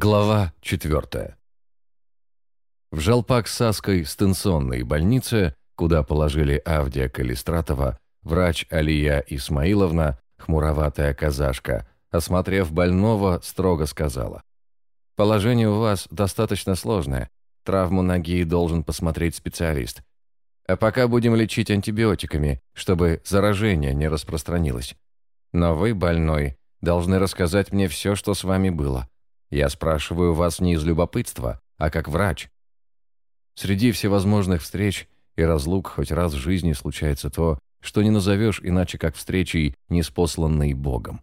Глава 4. В Жалпак-Саской станционной больнице, куда положили Авдия Калистратова, врач Алия Исмаиловна, хмуроватая казашка, осмотрев больного, строго сказала. «Положение у вас достаточно сложное. Травму ноги должен посмотреть специалист. А пока будем лечить антибиотиками, чтобы заражение не распространилось. Но вы, больной, должны рассказать мне все, что с вами было». Я спрашиваю вас не из любопытства, а как врач. Среди всевозможных встреч и разлук хоть раз в жизни случается то, что не назовешь иначе как встречей, неспосланной Богом.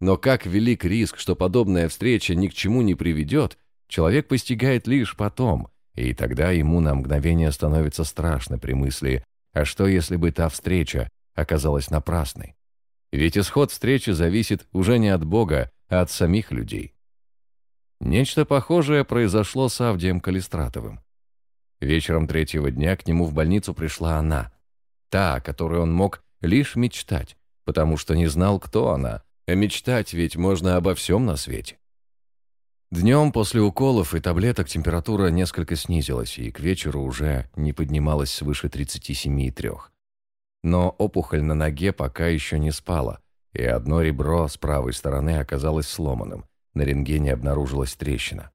Но как велик риск, что подобная встреча ни к чему не приведет, человек постигает лишь потом, и тогда ему на мгновение становится страшно при мысли, а что если бы та встреча оказалась напрасной? Ведь исход встречи зависит уже не от Бога, а от самих людей. Нечто похожее произошло с Авдием Калистратовым. Вечером третьего дня к нему в больницу пришла она. Та, о которой он мог лишь мечтать, потому что не знал, кто она, а мечтать ведь можно обо всем на свете. Днем после уколов и таблеток температура несколько снизилась, и к вечеру уже не поднималась свыше 37,3. Но опухоль на ноге пока еще не спала, и одно ребро с правой стороны оказалось сломанным – на рентгене обнаружилась трещина.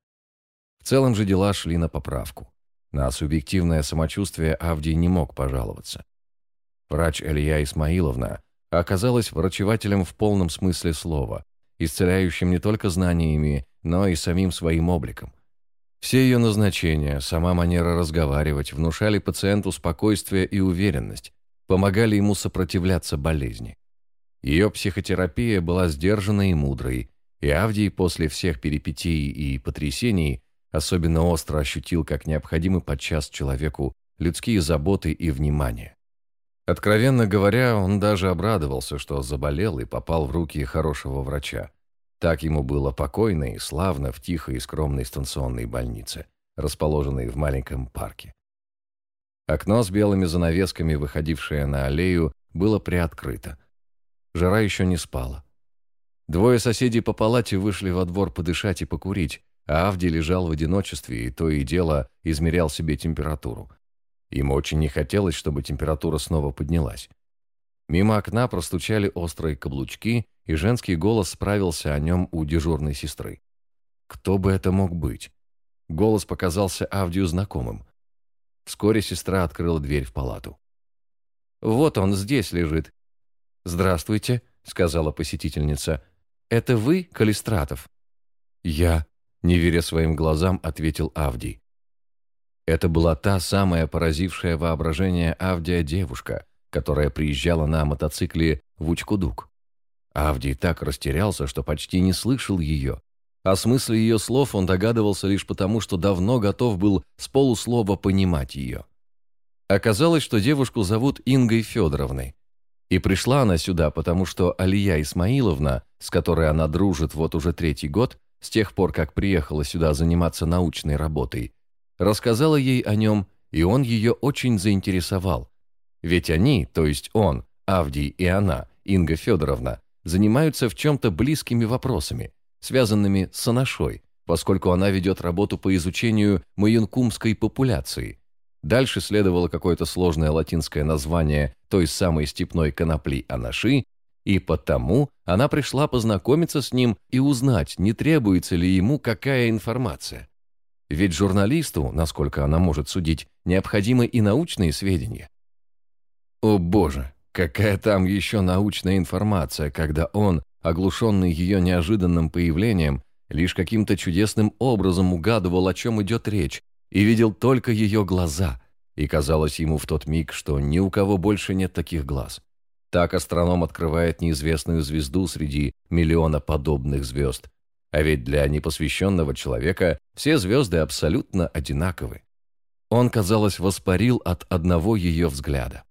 В целом же дела шли на поправку. На субъективное самочувствие Авдий не мог пожаловаться. Врач Илья Исмаиловна оказалась врачевателем в полном смысле слова, исцеляющим не только знаниями, но и самим своим обликом. Все ее назначения, сама манера разговаривать внушали пациенту спокойствие и уверенность, помогали ему сопротивляться болезни. Ее психотерапия была сдержанной и мудрой, и Авдий после всех перипетий и потрясений особенно остро ощутил, как необходимы подчас человеку людские заботы и внимание. Откровенно говоря, он даже обрадовался, что заболел и попал в руки хорошего врача. Так ему было покойно и славно в тихой и скромной станционной больнице, расположенной в маленьком парке. Окно с белыми занавесками, выходившее на аллею, было приоткрыто. Жара еще не спала. Двое соседей по палате вышли во двор подышать и покурить, а Авди лежал в одиночестве и то и дело измерял себе температуру. Ему очень не хотелось, чтобы температура снова поднялась. Мимо окна простучали острые каблучки, и женский голос справился о нем у дежурной сестры. Кто бы это мог быть? Голос показался Авдию знакомым. Вскоре сестра открыла дверь в палату. «Вот он здесь лежит». «Здравствуйте», — сказала посетительница. «Это вы, Калистратов?» «Я», — не веря своим глазам, ответил Авдий. Это была та самая поразившая воображение Авдия девушка, которая приезжала на мотоцикле в Учкудук. Авдий так растерялся, что почти не слышал ее. О смысле ее слов он догадывался лишь потому, что давно готов был с полуслова понимать ее. Оказалось, что девушку зовут Ингой Федоровной, и пришла она сюда, потому что Алия Исмаиловна, с которой она дружит вот уже третий год, с тех пор, как приехала сюда заниматься научной работой, рассказала ей о нем, и он ее очень заинтересовал. Ведь они, то есть он, Авдий и она, Инга Федоровна, занимаются в чем-то близкими вопросами, связанными с анашой, поскольку она ведет работу по изучению маюнкумской популяции – Дальше следовало какое-то сложное латинское название той самой степной конопли анаши, и потому она пришла познакомиться с ним и узнать, не требуется ли ему какая информация. Ведь журналисту, насколько она может судить, необходимы и научные сведения. О боже, какая там еще научная информация, когда он, оглушенный ее неожиданным появлением, лишь каким-то чудесным образом угадывал, о чем идет речь, и видел только ее глаза, и казалось ему в тот миг, что ни у кого больше нет таких глаз. Так астроном открывает неизвестную звезду среди миллиона подобных звезд. А ведь для непосвященного человека все звезды абсолютно одинаковы. Он, казалось, воспарил от одного ее взгляда.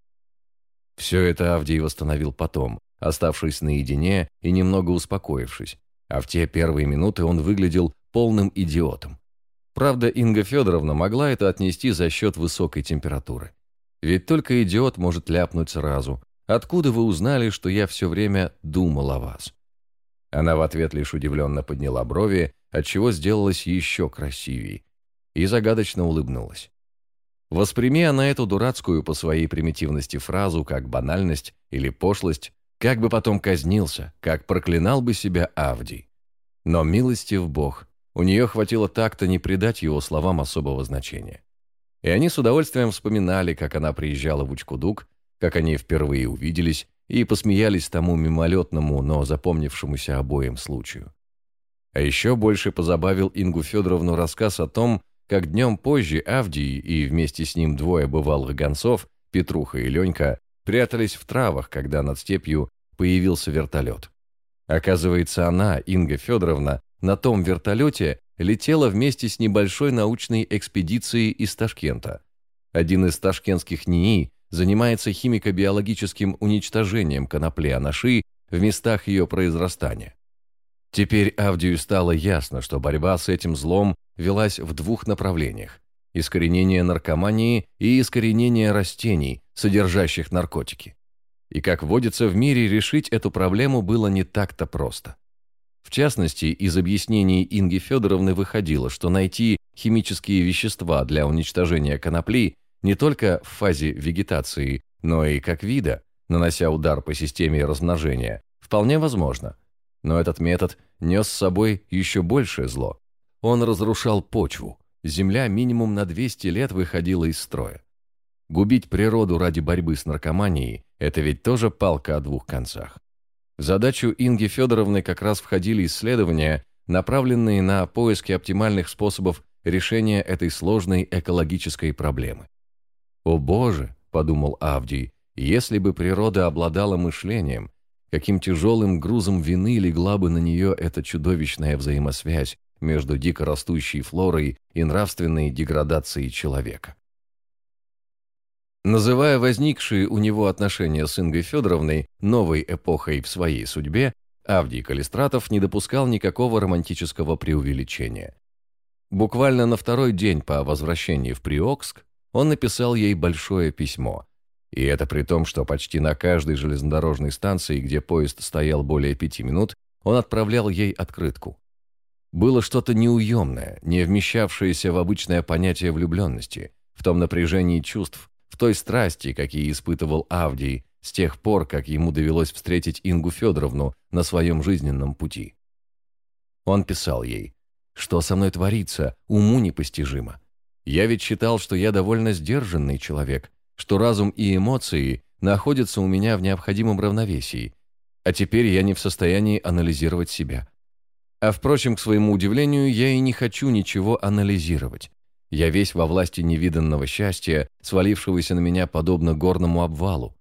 Все это Авдий восстановил потом, оставшись наедине и немного успокоившись, а в те первые минуты он выглядел полным идиотом. Правда, Инга Федоровна могла это отнести за счет высокой температуры. Ведь только идиот может ляпнуть сразу. Откуда вы узнали, что я все время думал о вас? Она в ответ лишь удивленно подняла брови, отчего сделалась еще красивей, и загадочно улыбнулась. Восприми она эту дурацкую по своей примитивности фразу как банальность или пошлость, как бы потом казнился, как проклинал бы себя Авдий. Но милостив Бог, у нее хватило так-то не придать его словам особого значения. И они с удовольствием вспоминали, как она приезжала в Учкудук, как они впервые увиделись и посмеялись тому мимолетному, но запомнившемуся обоим случаю. А еще больше позабавил Ингу Федоровну рассказ о том, как днем позже Авдий и вместе с ним двое бывалых гонцов, Петруха и Ленька, прятались в травах, когда над степью появился вертолет. Оказывается, она, Инга Федоровна, на том вертолете летела вместе с небольшой научной экспедицией из Ташкента. Один из ташкентских НИИ занимается химико-биологическим уничтожением конопли анаши в местах ее произрастания. Теперь Авдию стало ясно, что борьба с этим злом велась в двух направлениях – искоренение наркомании и искоренение растений, содержащих наркотики. И, как водится в мире, решить эту проблему было не так-то просто. В частности, из объяснений Инги Федоровны выходило, что найти химические вещества для уничтожения конопли не только в фазе вегетации, но и как вида, нанося удар по системе размножения, вполне возможно – но этот метод нес с собой еще большее зло. Он разрушал почву. Земля минимум на 200 лет выходила из строя. Губить природу ради борьбы с наркоманией – это ведь тоже палка о двух концах. Задачу Инги Федоровны как раз входили исследования, направленные на поиски оптимальных способов решения этой сложной экологической проблемы. «О боже!» – подумал Авдий, – «если бы природа обладала мышлением, каким тяжелым грузом вины легла бы на нее эта чудовищная взаимосвязь между дикорастущей флорой и нравственной деградацией человека. Называя возникшие у него отношения с Ингой Федоровной новой эпохой в своей судьбе, Авдий Калистратов не допускал никакого романтического преувеличения. Буквально на второй день по возвращении в Приокск он написал ей большое письмо, и это при том, что почти на каждой железнодорожной станции, где поезд стоял более пяти минут, он отправлял ей открытку. Было что-то неуемное, не вмещавшееся в обычное понятие влюбленности, в том напряжении чувств, в той страсти, какие испытывал Авдий с тех пор, как ему довелось встретить Ингу Федоровну на своем жизненном пути. Он писал ей, «Что со мной творится, уму непостижимо. Я ведь считал, что я довольно сдержанный человек, что разум и эмоции находятся у меня в необходимом равновесии, а теперь я не в состоянии анализировать себя. А впрочем, к своему удивлению, я и не хочу ничего анализировать. Я весь во власти невиданного счастья, свалившегося на меня подобно горному обвалу.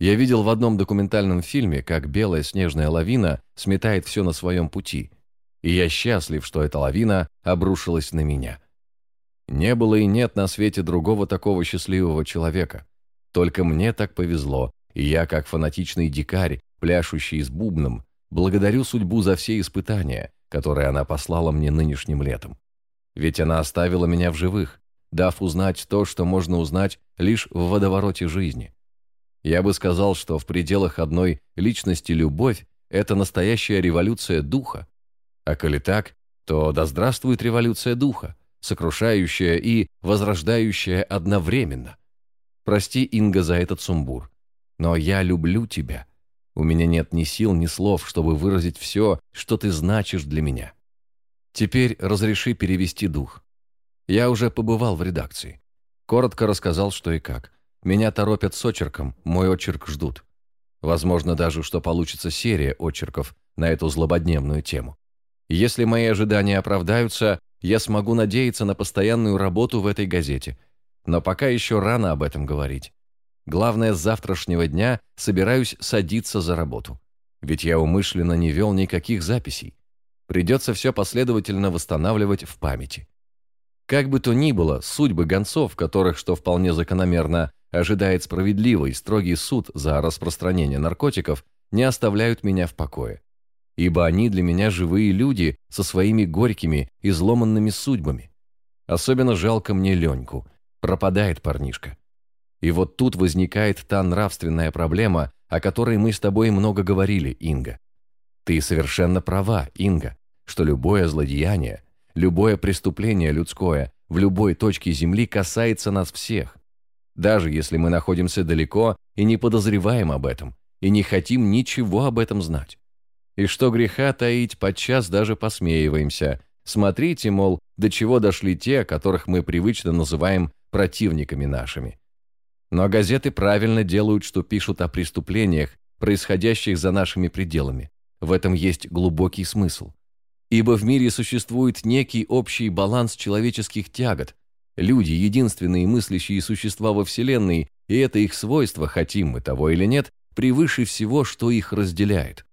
Я видел в одном документальном фильме, как белая снежная лавина сметает все на своем пути. И я счастлив, что эта лавина обрушилась на меня. Не было и нет на свете другого такого счастливого человека. Только мне так повезло, и я, как фанатичный дикарь, пляшущий с бубном, благодарю судьбу за все испытания, которые она послала мне нынешним летом. Ведь она оставила меня в живых, дав узнать то, что можно узнать лишь в водовороте жизни. Я бы сказал, что в пределах одной личности любовь – это настоящая революция духа. А коли так, то да здравствует революция духа сокрушающая и возрождающая одновременно. Прости, Инга, за этот сумбур. Но я люблю тебя. У меня нет ни сил, ни слов, чтобы выразить все, что ты значишь для меня. Теперь разреши перевести дух. Я уже побывал в редакции. Коротко рассказал, что и как. Меня торопят с очерком, мой очерк ждут. Возможно даже, что получится серия очерков на эту злободневную тему. Если мои ожидания оправдаются, я смогу надеяться на постоянную работу в этой газете. Но пока еще рано об этом говорить. Главное, с завтрашнего дня собираюсь садиться за работу. Ведь я умышленно не вел никаких записей. Придется все последовательно восстанавливать в памяти. Как бы то ни было, судьбы гонцов, которых, что вполне закономерно, ожидает справедливый, строгий суд за распространение наркотиков, не оставляют меня в покое ибо они для меня живые люди со своими горькими, и изломанными судьбами. Особенно жалко мне Леньку. Пропадает парнишка. И вот тут возникает та нравственная проблема, о которой мы с тобой много говорили, Инга. Ты совершенно права, Инга, что любое злодеяние, любое преступление людское в любой точке Земли касается нас всех. Даже если мы находимся далеко и не подозреваем об этом, и не хотим ничего об этом знать. И что греха таить, подчас даже посмеиваемся. Смотрите, мол, до чего дошли те, которых мы привычно называем противниками нашими. Но газеты правильно делают, что пишут о преступлениях, происходящих за нашими пределами. В этом есть глубокий смысл. Ибо в мире существует некий общий баланс человеческих тягот. Люди – единственные мыслящие существа во Вселенной, и это их свойство, хотим мы того или нет, превыше всего, что их разделяет.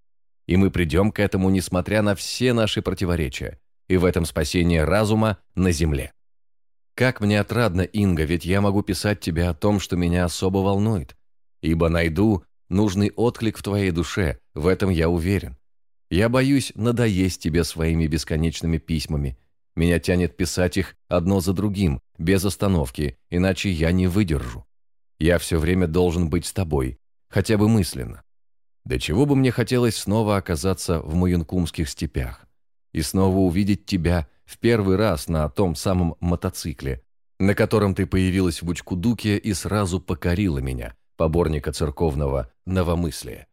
И мы придем к этому, несмотря на все наши противоречия. И в этом спасение разума на земле. Как мне отрадно, Инга, ведь я могу писать тебе о том, что меня особо волнует. Ибо найду нужный отклик в твоей душе, в этом я уверен. Я боюсь надоесть тебе своими бесконечными письмами. Меня тянет писать их одно за другим, без остановки, иначе я не выдержу. Я все время должен быть с тобой, хотя бы мысленно. До чего бы мне хотелось снова оказаться в Муюнкумских степях и снова увидеть тебя в первый раз на том самом мотоцикле, на котором ты появилась в Бучкудуке и сразу покорила меня, поборника церковного новомыслия.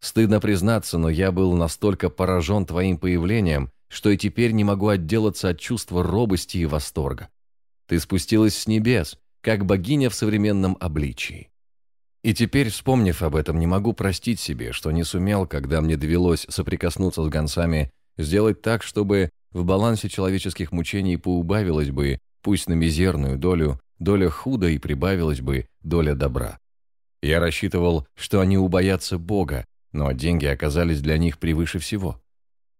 Стыдно признаться, но я был настолько поражен твоим появлением, что и теперь не могу отделаться от чувства робости и восторга. Ты спустилась с небес, как богиня в современном обличии. И теперь, вспомнив об этом, не могу простить себе, что не сумел, когда мне довелось соприкоснуться с гонцами, сделать так, чтобы в балансе человеческих мучений поубавилось бы, пусть на мизерную долю, доля худа и прибавилась бы доля добра. Я рассчитывал, что они убоятся Бога, но деньги оказались для них превыше всего.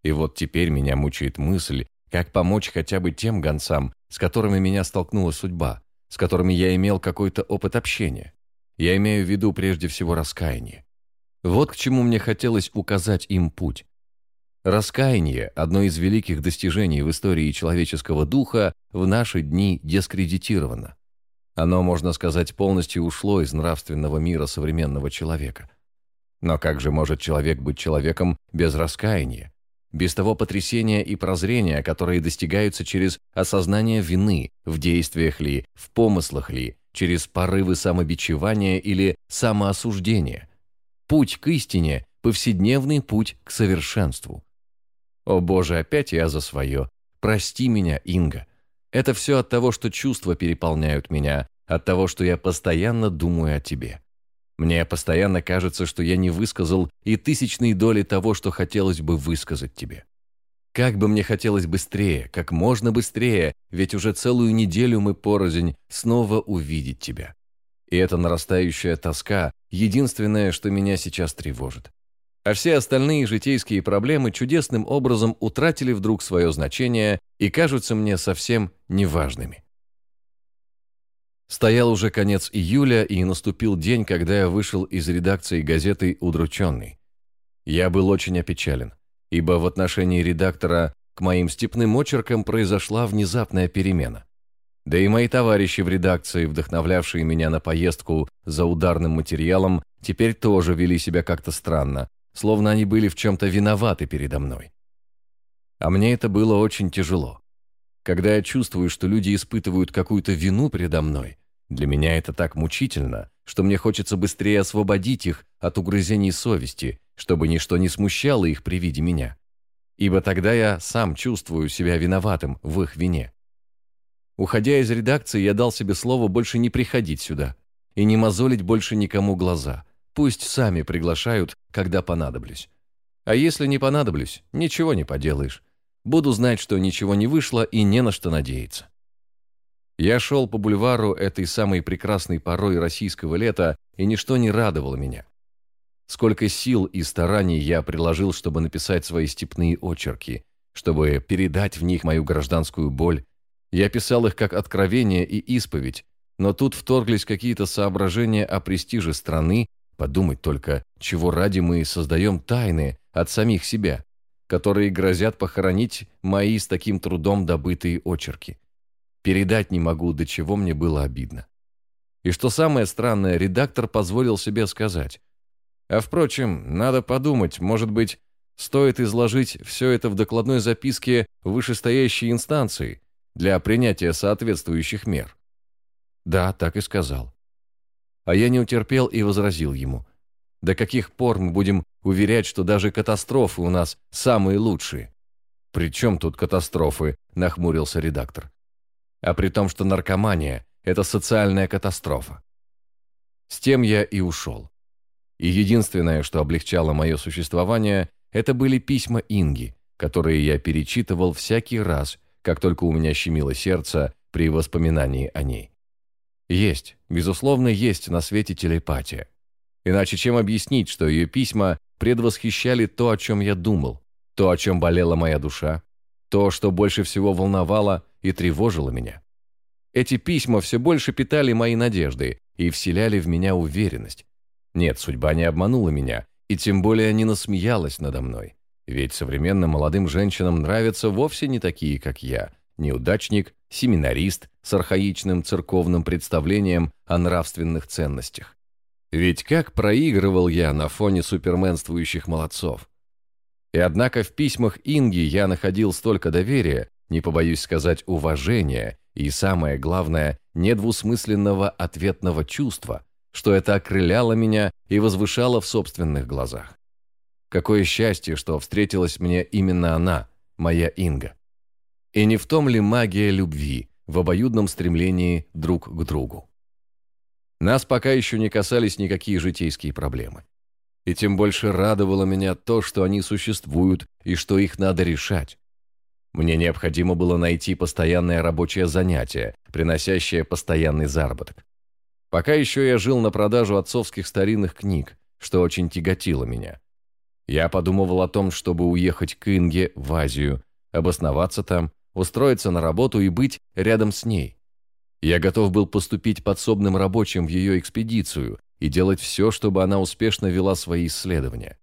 И вот теперь меня мучает мысль, как помочь хотя бы тем гонцам, с которыми меня столкнула судьба, с которыми я имел какой-то опыт общения. Я имею в виду прежде всего раскаяние. Вот к чему мне хотелось указать им путь. Раскаяние – одно из великих достижений в истории человеческого духа, в наши дни дискредитировано. Оно, можно сказать, полностью ушло из нравственного мира современного человека. Но как же может человек быть человеком без раскаяния? Без того потрясения и прозрения, которые достигаются через осознание вины, в действиях ли, в помыслах ли, через порывы самобичевания или самоосуждения. Путь к истине – повседневный путь к совершенству. О боже, опять я за свое. Прости меня, Инга. Это все от того, что чувства переполняют меня, от того, что я постоянно думаю о тебе. Мне постоянно кажется, что я не высказал и тысячные доли того, что хотелось бы высказать тебе. Как бы мне хотелось быстрее, как можно быстрее, ведь уже целую неделю мы порознь снова увидеть тебя. И эта нарастающая тоска – единственное, что меня сейчас тревожит. А все остальные житейские проблемы чудесным образом утратили вдруг свое значение и кажутся мне совсем неважными. Стоял уже конец июля, и наступил день, когда я вышел из редакции газеты «Удрученный». Я был очень опечален, ибо в отношении редактора к моим степным очеркам произошла внезапная перемена. Да и мои товарищи в редакции, вдохновлявшие меня на поездку за ударным материалом, теперь тоже вели себя как-то странно, словно они были в чем-то виноваты передо мной. А мне это было очень тяжело. Когда я чувствую, что люди испытывают какую-то вину передо мной, для меня это так мучительно, что мне хочется быстрее освободить их от угрызений совести, чтобы ничто не смущало их при виде меня. Ибо тогда я сам чувствую себя виноватым в их вине. Уходя из редакции, я дал себе слово больше не приходить сюда и не мозолить больше никому глаза. Пусть сами приглашают, когда понадоблюсь. А если не понадоблюсь, ничего не поделаешь. Буду знать, что ничего не вышло и не на что надеяться. Я шел по бульвару этой самой прекрасной порой российского лета, и ничто не радовало меня. Сколько сил и стараний я приложил, чтобы написать свои степные очерки, чтобы передать в них мою гражданскую боль. Я писал их как откровение и исповедь, но тут вторглись какие-то соображения о престиже страны, подумать только, чего ради мы создаем тайны от самих себя которые грозят похоронить мои с таким трудом добытые очерки. Передать не могу, до чего мне было обидно. И что самое странное, редактор позволил себе сказать. А впрочем, надо подумать, может быть, Стоит изложить все это в докладной записке вышестоящей инстанции для принятия соответствующих мер. Да, так и сказал. А я не утерпел и возразил ему. До каких пор мы будем уверять, что даже катастрофы у нас самые лучшие? «При чем тут катастрофы?» – нахмурился редактор. «А при том, что наркомания – это социальная катастрофа». С тем я и ушел. И единственное, что облегчало мое существование, это были письма Инги, которые я перечитывал всякий раз, как только у меня щемило сердце при воспоминании о ней. Есть, безусловно, есть на свете телепатия. Иначе чем объяснить, что ее письма предвосхищали то, о чем я думал, то, о чем болела моя душа, то, что больше всего волновало и тревожило меня. Эти письма все больше питали мои надежды и вселяли в меня уверенность. Нет, судьба не обманула меня, и тем более не насмеялась надо мной. Ведь современным молодым женщинам нравятся вовсе не такие, как я, неудачник, семинарист с архаичным церковным представлением о нравственных ценностях. Ведь как проигрывал я на фоне суперменствующих молодцов. И однако в письмах Инги я находил столько доверия, не побоюсь сказать уважения, и самое главное, недвусмысленного ответного чувства, что это окрыляло меня и возвышало в собственных глазах. Какое счастье, что встретилась мне именно она, моя Инга. И не в том ли магия любви, в обоюдном стремлении друг к другу? Нас пока еще не касались никакие житейские проблемы. И тем больше радовало меня то, что они существуют и что их надо решать. Мне необходимо было найти постоянное рабочее занятие, приносящее постоянный заработок. Пока еще я жил на продажу отцовских старинных книг, что очень тяготило меня. Я подумывал о том, чтобы уехать к Инге в Азию, обосноваться там, устроиться на работу и быть рядом с ней. Я готов был поступить подсобным рабочим в ее экспедицию и делать все, чтобы она успешно вела свои исследования.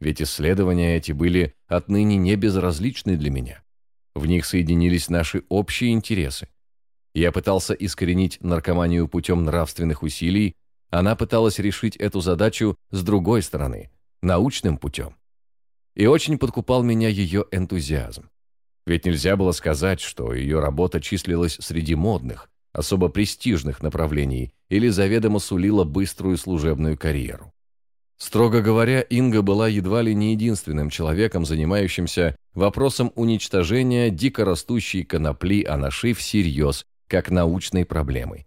Ведь исследования эти были отныне не безразличны для меня. В них соединились наши общие интересы. Я пытался искоренить наркоманию путем нравственных усилий, она пыталась решить эту задачу с другой стороны, научным путем. И очень подкупал меня ее энтузиазм. Ведь нельзя было сказать, что ее работа числилась среди модных, особо престижных направлений или заведомо сулила быструю служебную карьеру. Строго говоря, Инга была едва ли не единственным человеком, занимающимся вопросом уничтожения дикорастущей конопли анаши всерьез, как научной проблемой.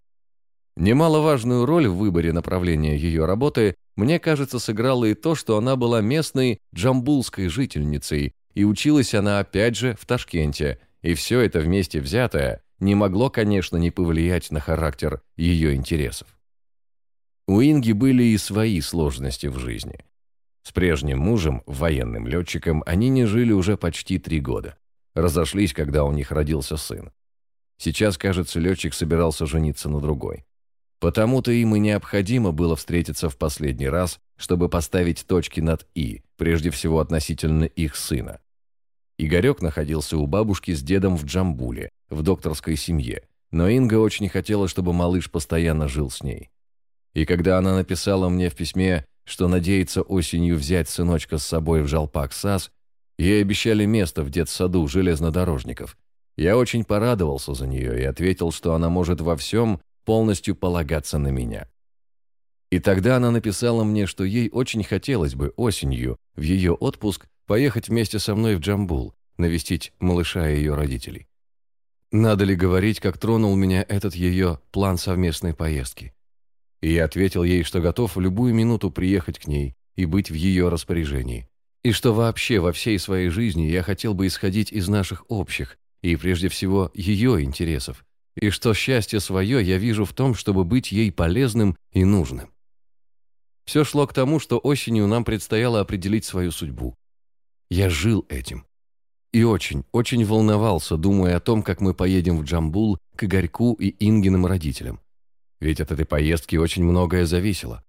Немаловажную роль в выборе направления ее работы, мне кажется, сыграло и то, что она была местной джамбулской жительницей, и училась она опять же в Ташкенте, и все это вместе взятое не могло, конечно, не повлиять на характер ее интересов. У Инги были и свои сложности в жизни. С прежним мужем, военным летчиком, они не жили уже почти три года. Разошлись, когда у них родился сын. Сейчас, кажется, летчик собирался жениться на другой. Потому-то им и необходимо было встретиться в последний раз, чтобы поставить точки над «и», прежде всего относительно их сына. Игорек находился у бабушки с дедом в Джамбуле, в докторской семье, но Инга очень хотела, чтобы малыш постоянно жил с ней. И когда она написала мне в письме, что надеется осенью взять сыночка с собой в Жалпак САС, ей обещали место в детсаду железнодорожников. Я очень порадовался за нее и ответил, что она может во всем полностью полагаться на меня. И тогда она написала мне, что ей очень хотелось бы осенью, в ее отпуск, поехать вместе со мной в Джамбул, навестить малыша и ее родителей. Надо ли говорить, как тронул меня этот ее план совместной поездки? И я ответил ей, что готов в любую минуту приехать к ней и быть в ее распоряжении. И что вообще во всей своей жизни я хотел бы исходить из наших общих и, прежде всего, ее интересов. И что счастье свое я вижу в том, чтобы быть ей полезным и нужным. Все шло к тому, что осенью нам предстояло определить свою судьбу. Я жил этим. И очень, очень волновался, думая о том, как мы поедем в Джамбул к Игорьку и Ингиным родителям. Ведь от этой поездки очень многое зависело.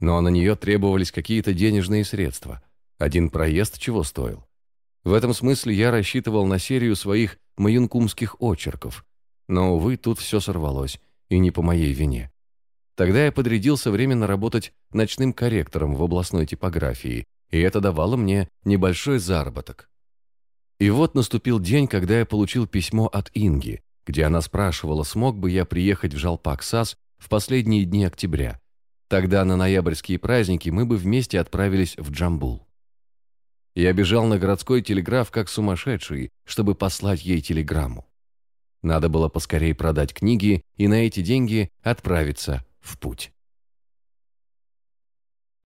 Но на нее требовались какие-то денежные средства. Один проезд чего стоил. В этом смысле я рассчитывал на серию своих маюнкумских очерков. Но, увы, тут все сорвалось, и не по моей вине. Тогда я подрядился временно работать ночным корректором в областной типографии и это давало мне небольшой заработок. И вот наступил день, когда я получил письмо от Инги, где она спрашивала, смог бы я приехать в Жалпак-САС в последние дни октября. Тогда на ноябрьские праздники мы бы вместе отправились в Джамбул. Я бежал на городской телеграф как сумасшедший, чтобы послать ей телеграмму. Надо было поскорей продать книги и на эти деньги отправиться в путь.